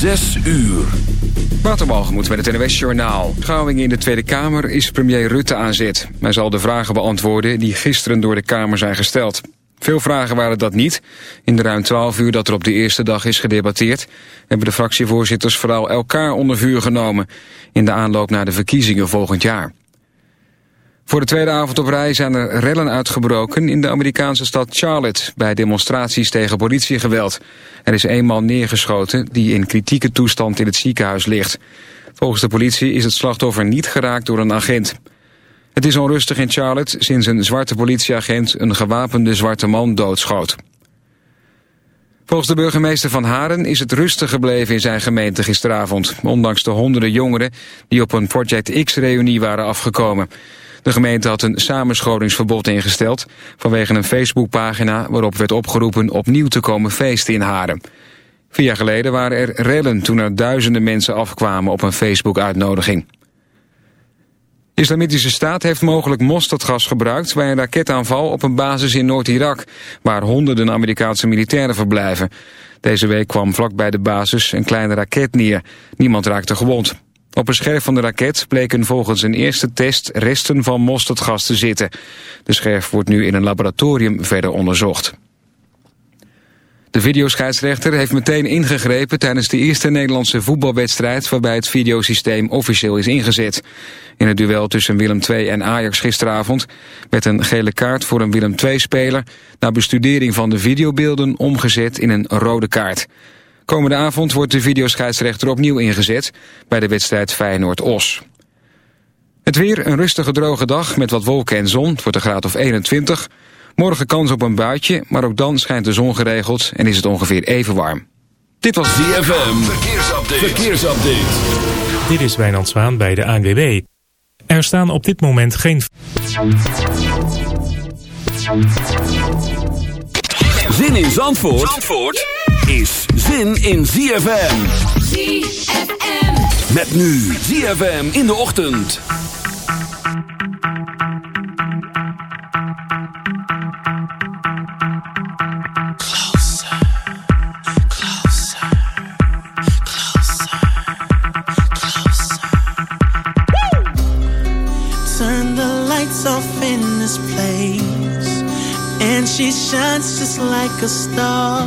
Zes uur. Waterbalgemoed met het NWS Journaal. Schouwing in de Tweede Kamer is premier Rutte aan zet. Hij zal de vragen beantwoorden die gisteren door de Kamer zijn gesteld. Veel vragen waren dat niet. In de ruim 12 uur dat er op de eerste dag is gedebatteerd... hebben de fractievoorzitters vooral elkaar onder vuur genomen... in de aanloop naar de verkiezingen volgend jaar. Voor de tweede avond op rij zijn er rellen uitgebroken in de Amerikaanse stad Charlotte bij demonstraties tegen politiegeweld. Er is een man neergeschoten die in kritieke toestand in het ziekenhuis ligt. Volgens de politie is het slachtoffer niet geraakt door een agent. Het is onrustig in Charlotte sinds een zwarte politieagent een gewapende zwarte man doodschoot. Volgens de burgemeester van Haren is het rustig gebleven in zijn gemeente gisteravond, ondanks de honderden jongeren die op een Project X-reunie waren afgekomen. De gemeente had een samenscholingsverbod ingesteld... vanwege een Facebookpagina waarop werd opgeroepen opnieuw te komen feesten in Haren. Vier jaar geleden waren er rellen toen er duizenden mensen afkwamen op een Facebook-uitnodiging. Islamitische Staat heeft mogelijk mosterdgas gebruikt bij een raketaanval op een basis in Noord-Irak, waar honderden Amerikaanse militairen verblijven. Deze week kwam vlak bij de basis een kleine raket neer. Niemand raakte gewond. Op een scherf van de raket bleken volgens een eerste test resten van mosterdgas te zitten. De scherf wordt nu in een laboratorium verder onderzocht. De videoscheidsrechter heeft meteen ingegrepen tijdens de eerste Nederlandse voetbalwedstrijd waarbij het videosysteem officieel is ingezet. In het duel tussen Willem II en Ajax gisteravond werd een gele kaart voor een Willem II-speler na bestudering van de videobeelden omgezet in een rode kaart. Komende avond wordt de videoscheidsrechter opnieuw ingezet bij de wedstrijd Feyenoord-Os. Het weer, een rustige droge dag met wat wolken en zon. Het wordt een graad of 21. Morgen kans op een buitje, maar ook dan schijnt de zon geregeld en is het ongeveer even warm. Dit was DFM. Verkeersupdate. Verkeersupdate. Dit is Wijnand Zwaan bij de ANWB. Er staan op dit moment geen... Zin in Zandvoort? Zandvoort? Is zin in ZFM. ZFM. Met nu ZFM in de ochtend. Closer, closer, closer, closer. Turn the lights off in this place. And she shines just like a star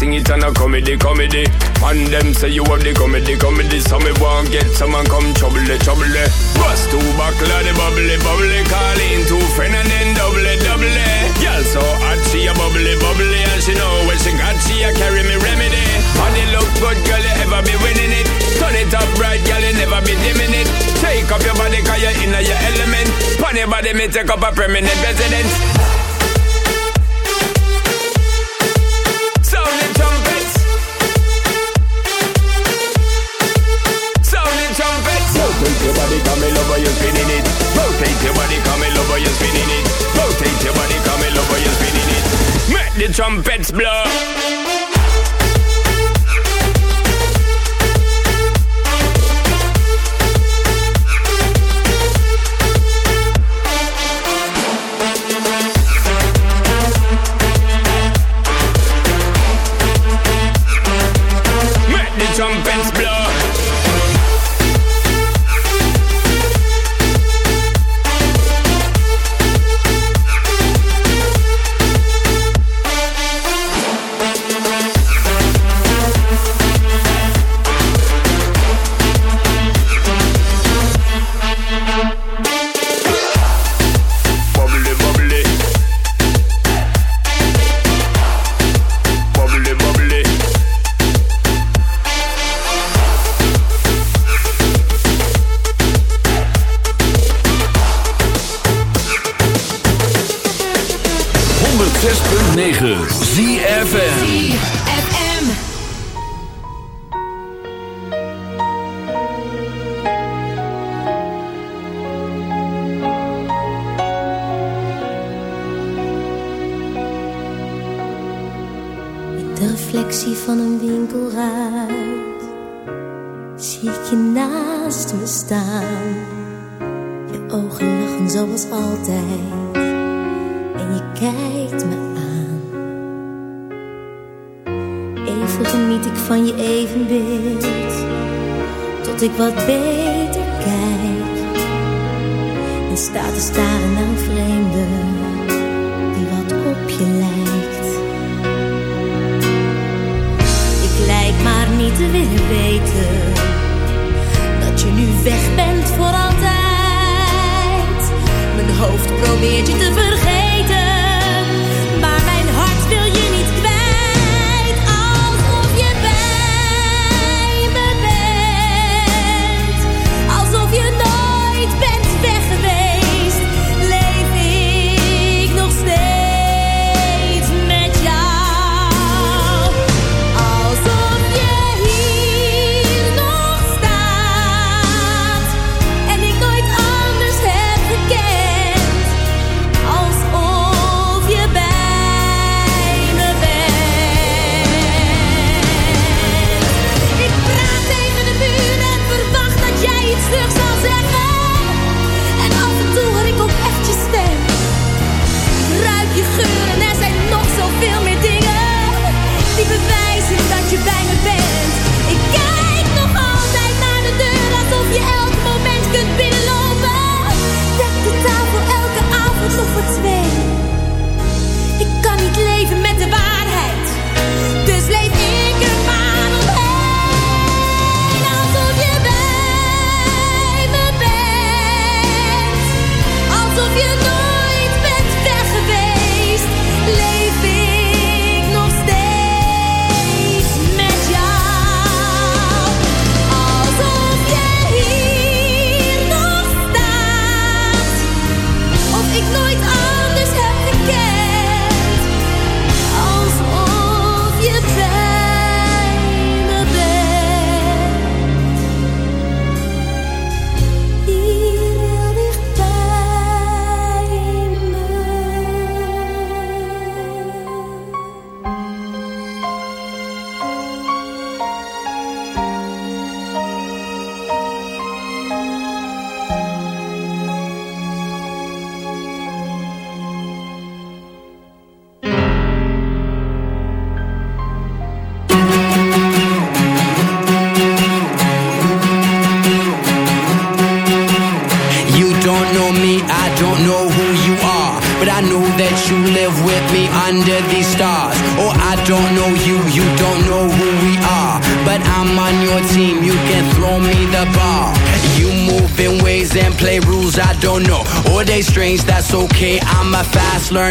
Sing it and a comedy, comedy. And them say you have the comedy, comedy. So me want get someone come trouble, trouble. Bust two buckle of the bubbly, bubbly. Call in two friend and then double, double. Girl so hot, she a bubbly, bubbly. And she know when she got, she a carry me remedy. Body look good, girl, you ever be winning it. Turn it up right, girl, you never be dimming it. Take up your body, cause you're in your element. Pon your body, me take up a permanent residence. Trumpets blow.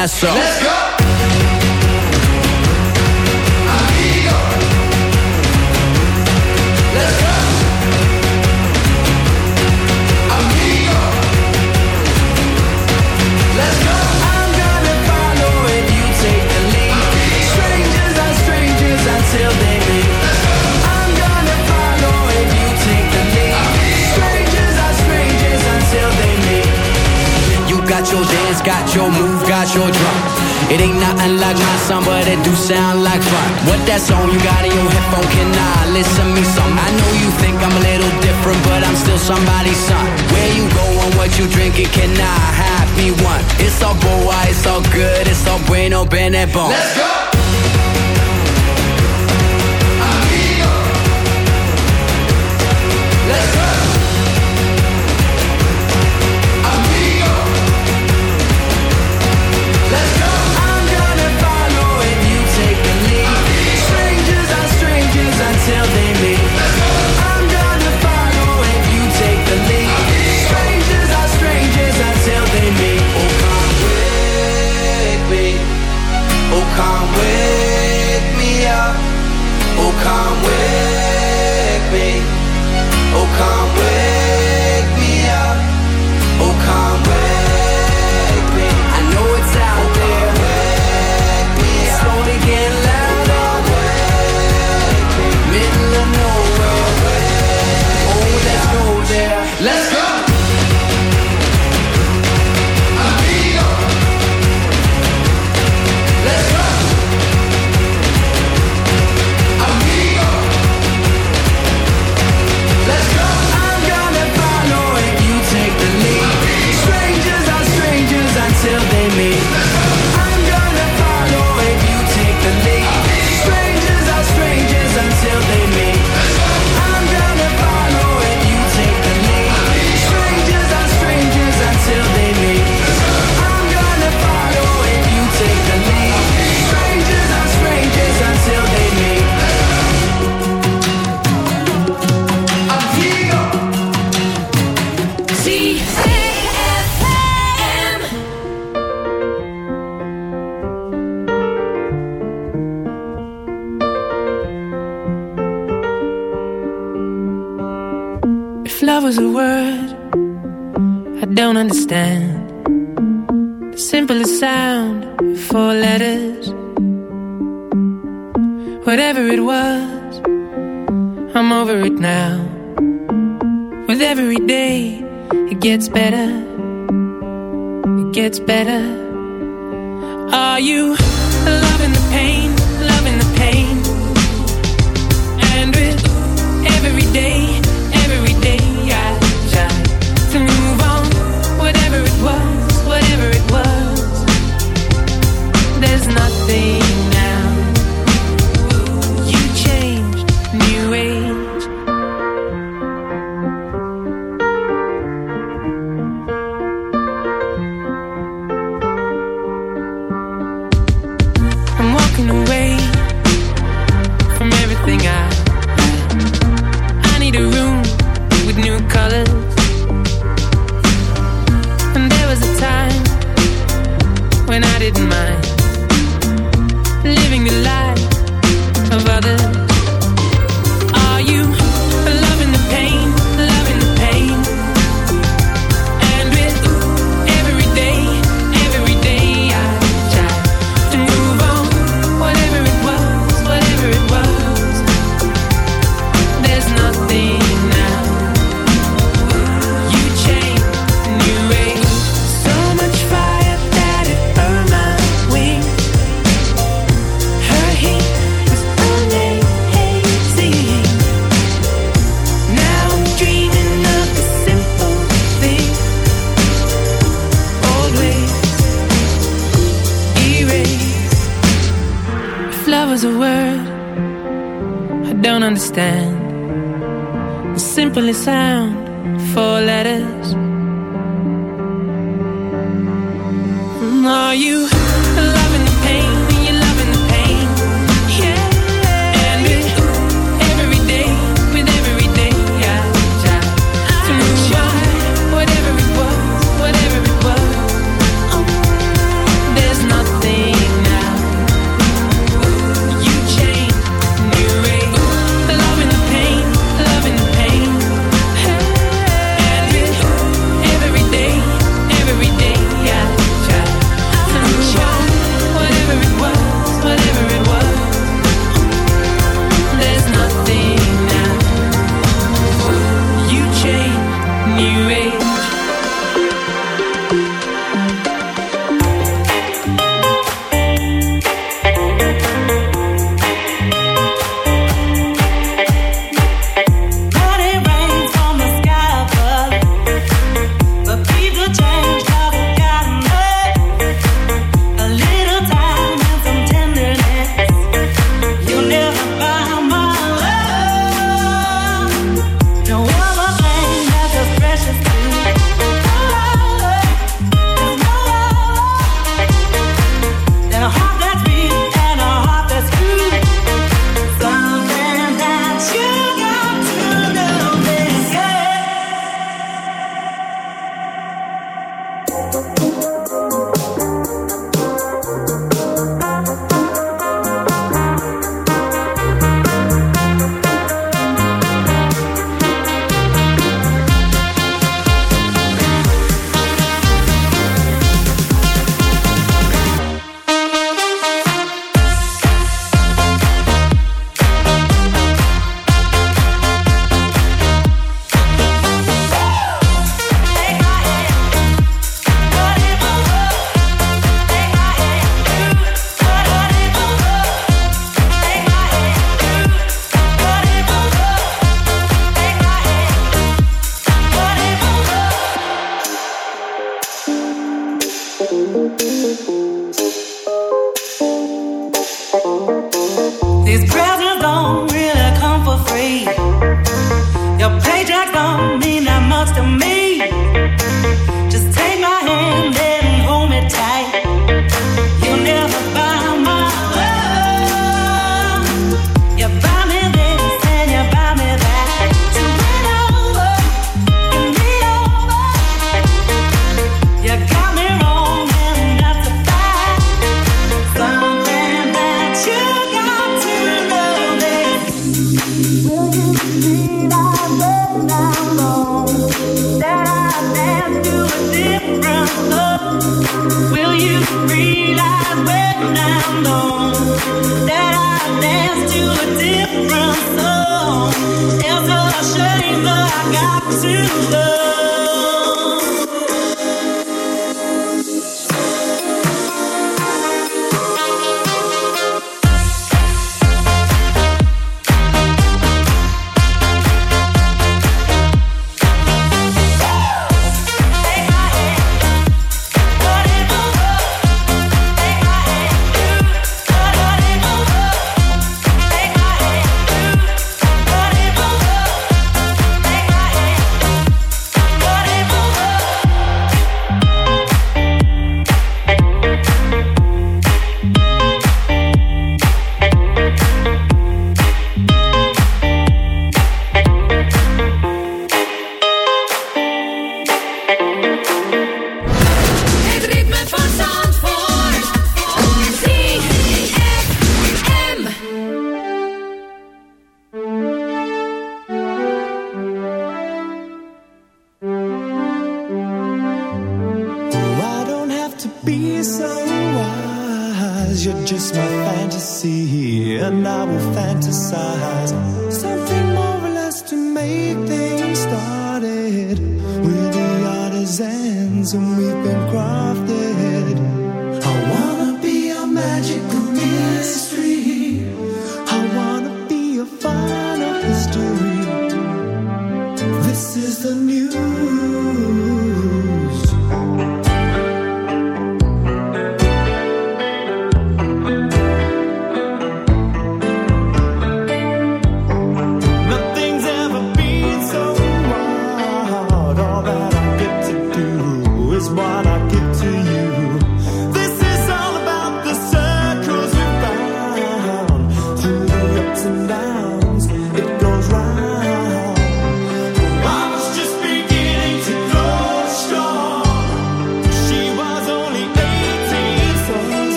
Fast Let's go.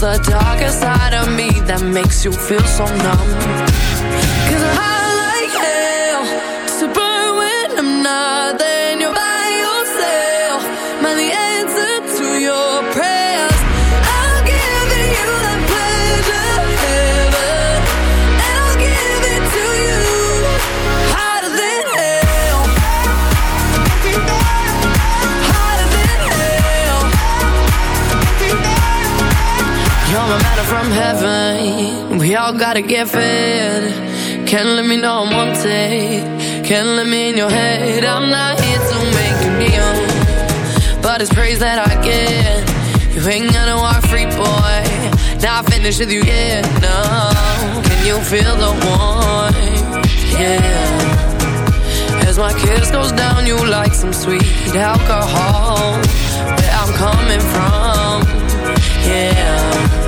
there's a darker side of me that makes you feel so numb. Cause I from heaven. We all gotta get fed. Can't let me know I'm on tape. Can't let me in your head. I'm not here to make you kneel. But it's praise that I get. You ain't gonna walk free, boy. Not finished with you yet, no. Can you feel the warmth? Yeah. As my kiss goes down, you like some sweet alcohol. Where I'm coming from, yeah.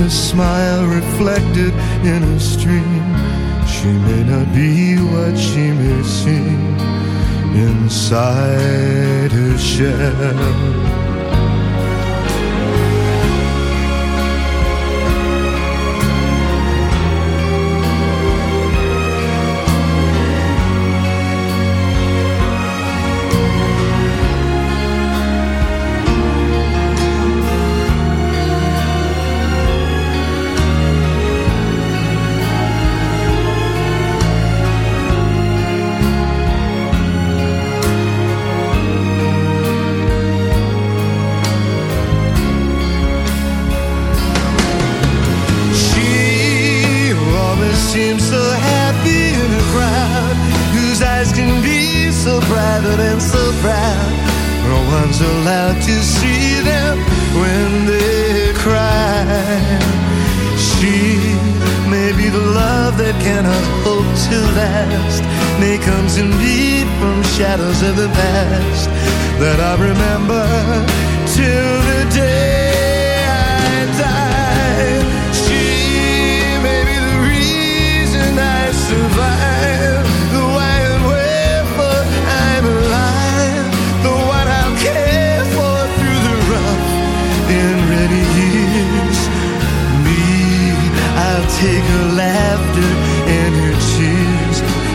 A smile reflected in a stream. She may not be what she may seem inside her shell.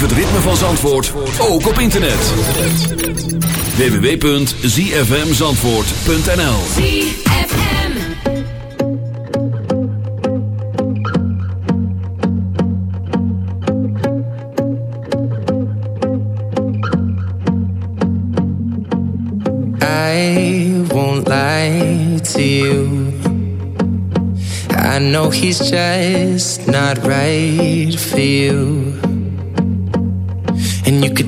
Beleef het ritme van Zandvoort ook op internet. www.zfmzandvoort.nl I won't lie to you. I know he's just not right for you.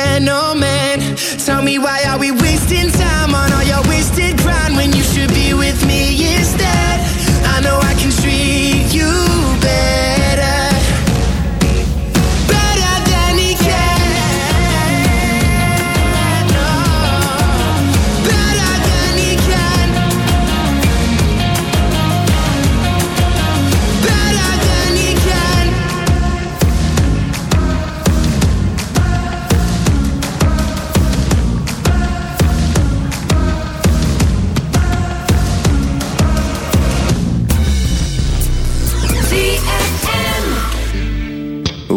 gentleman.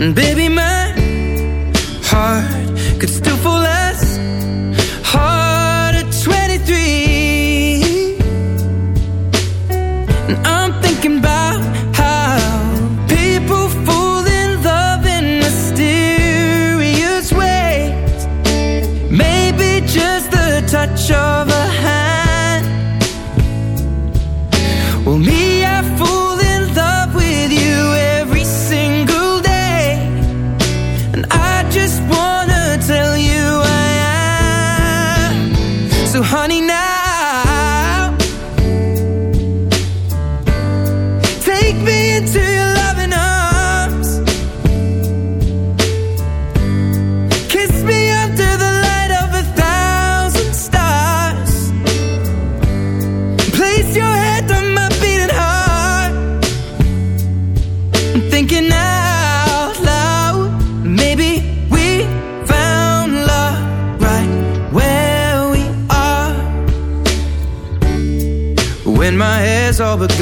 And baby, my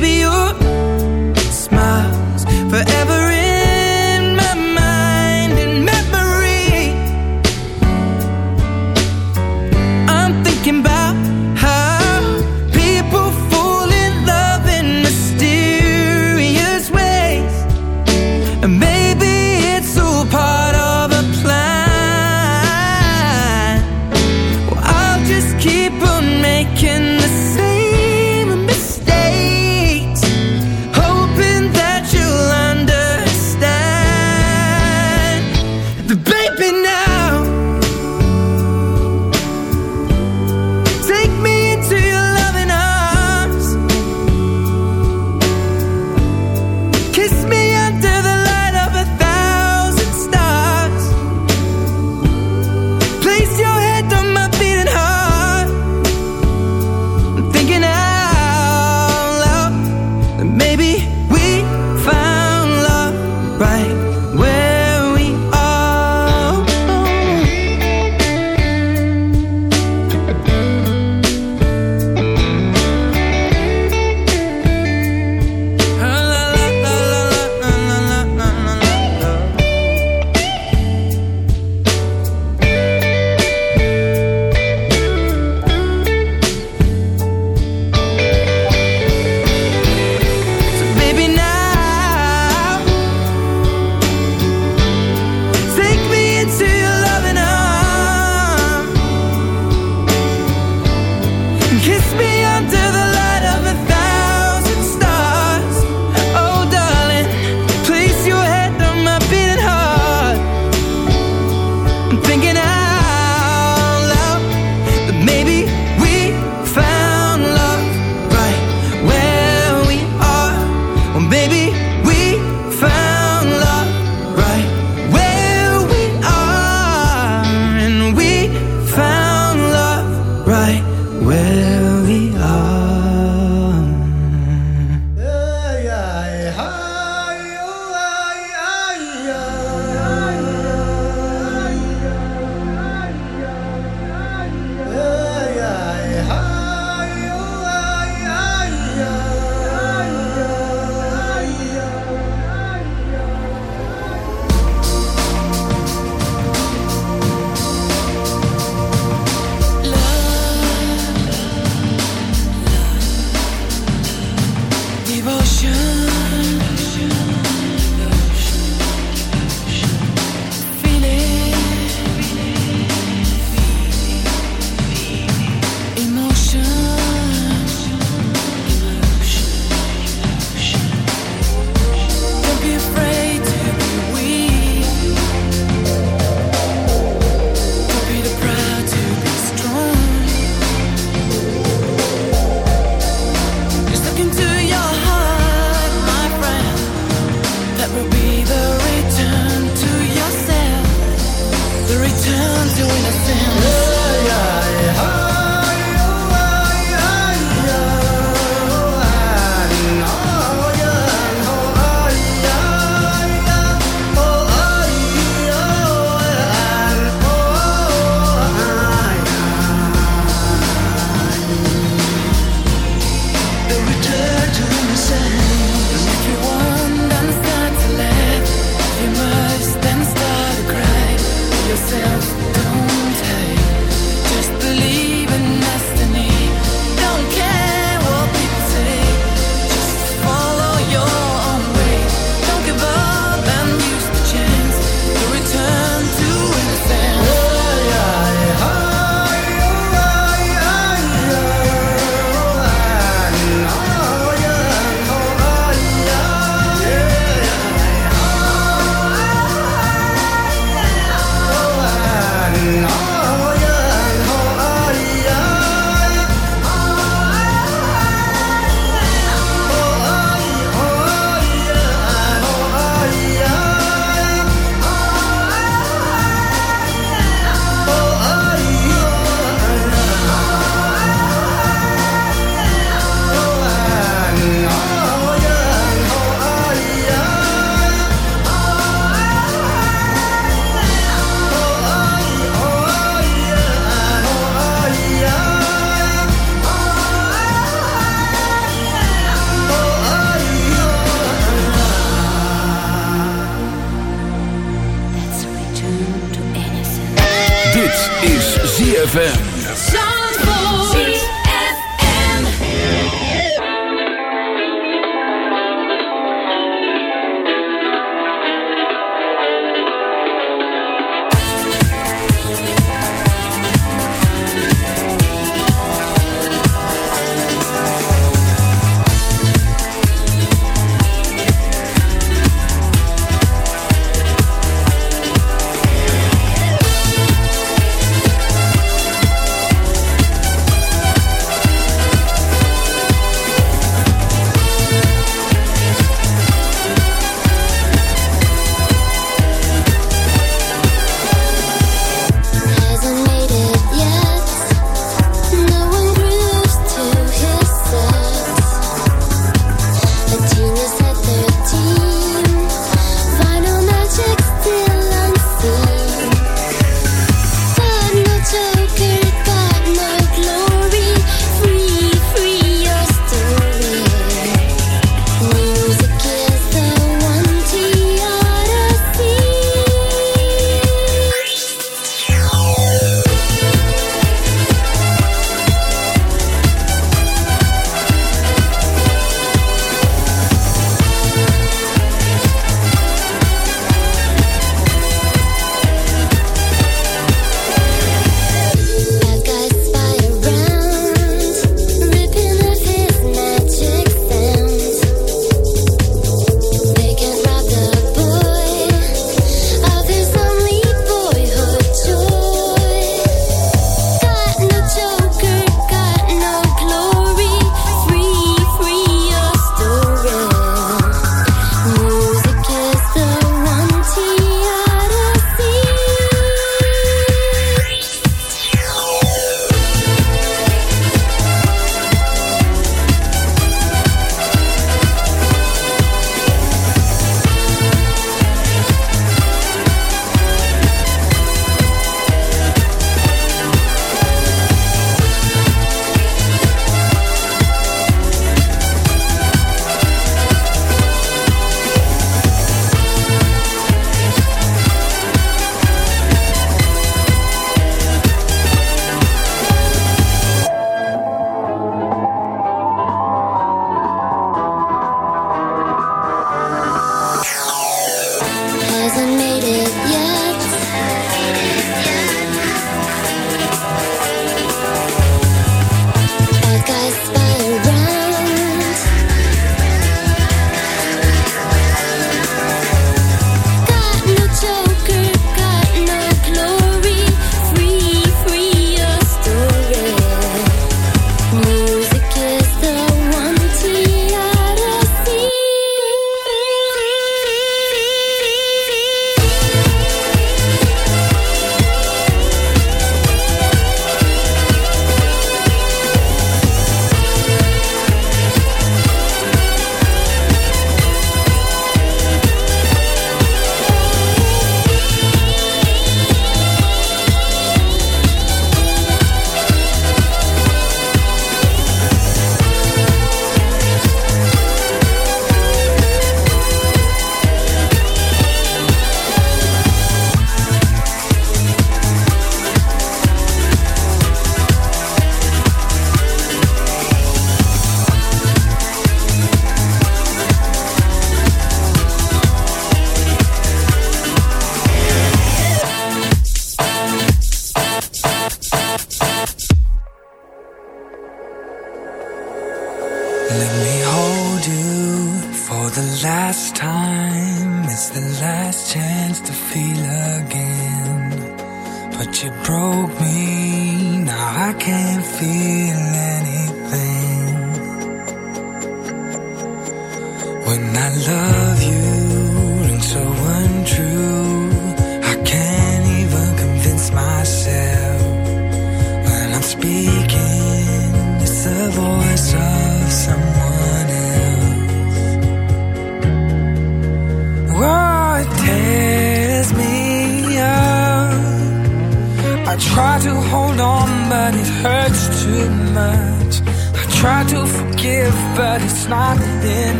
baby, you doing a sin.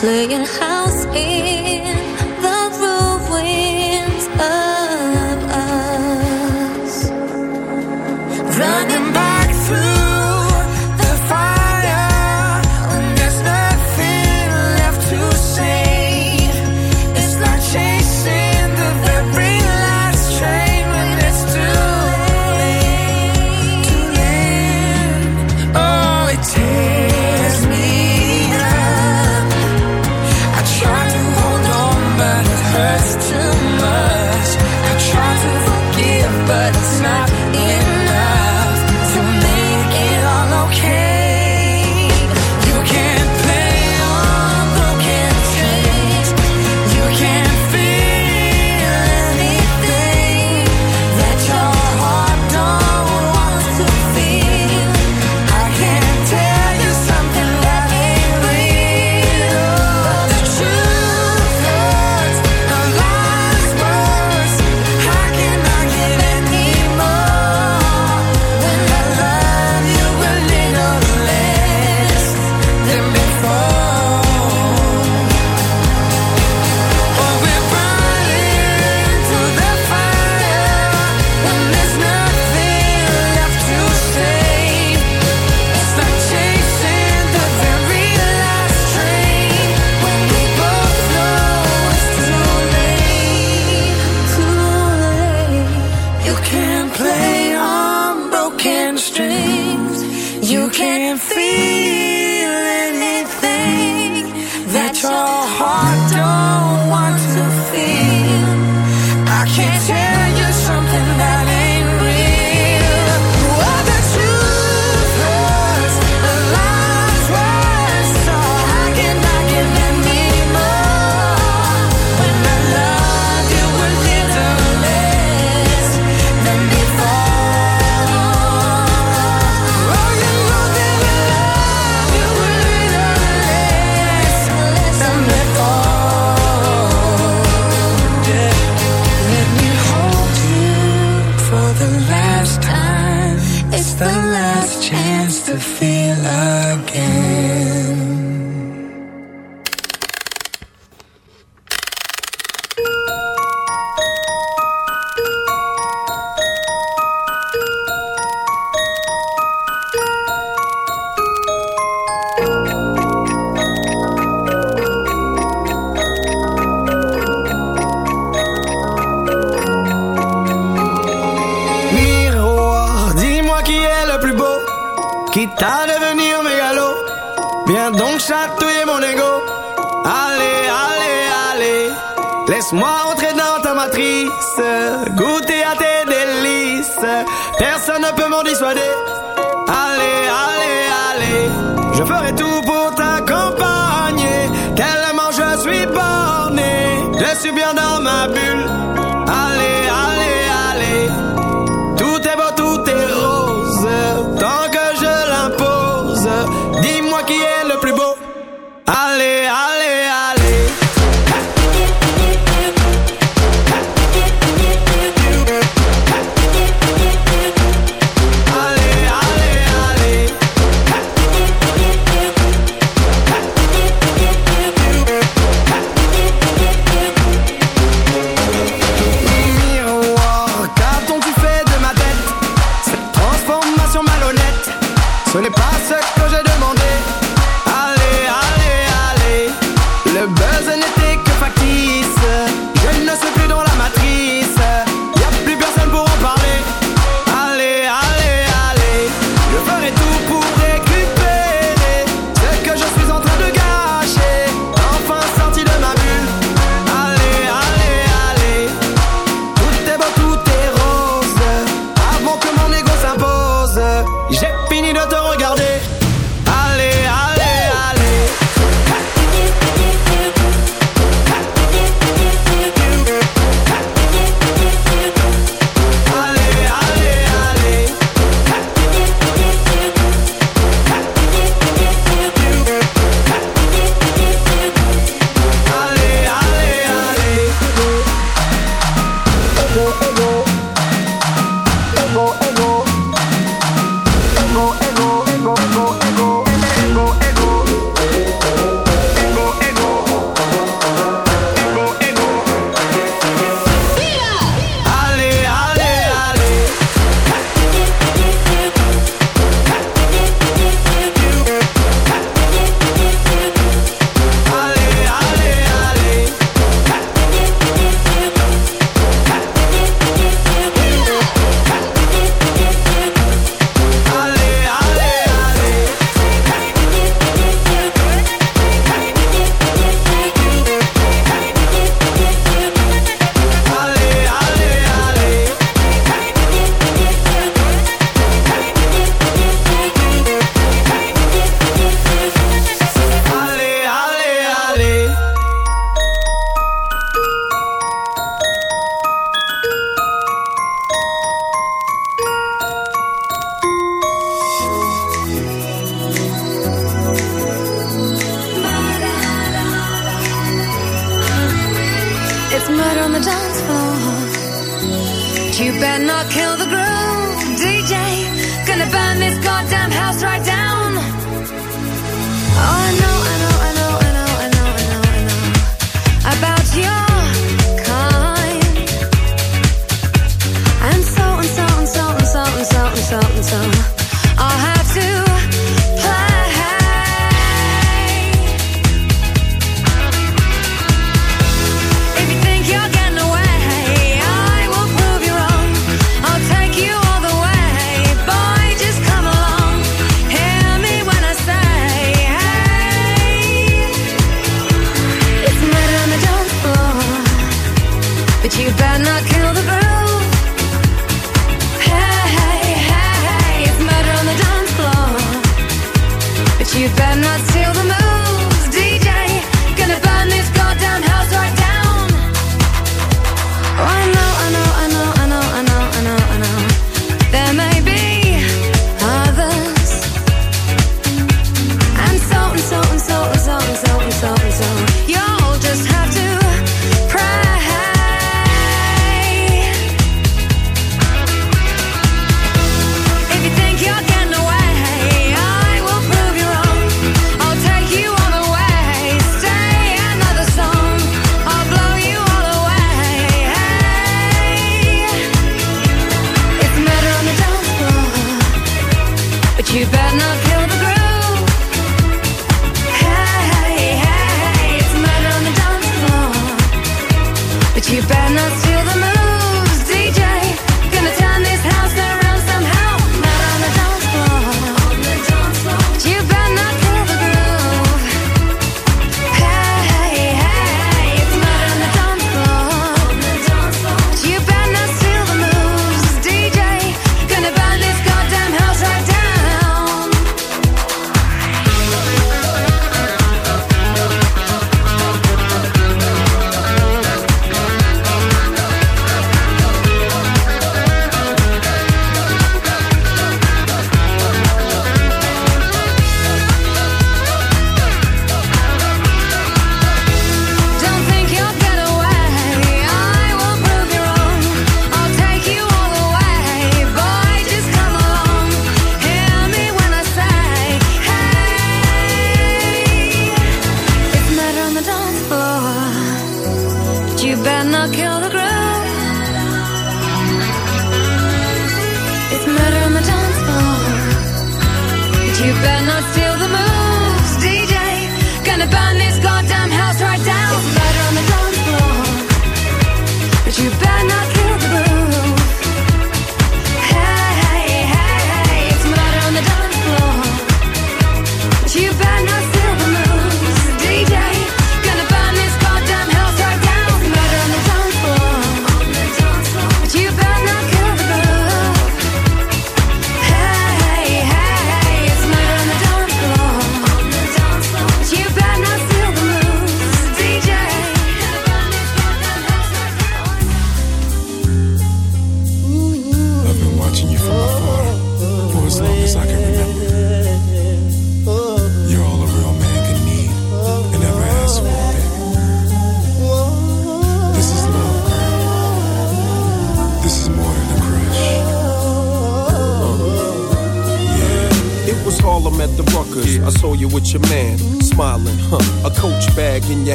playing house in.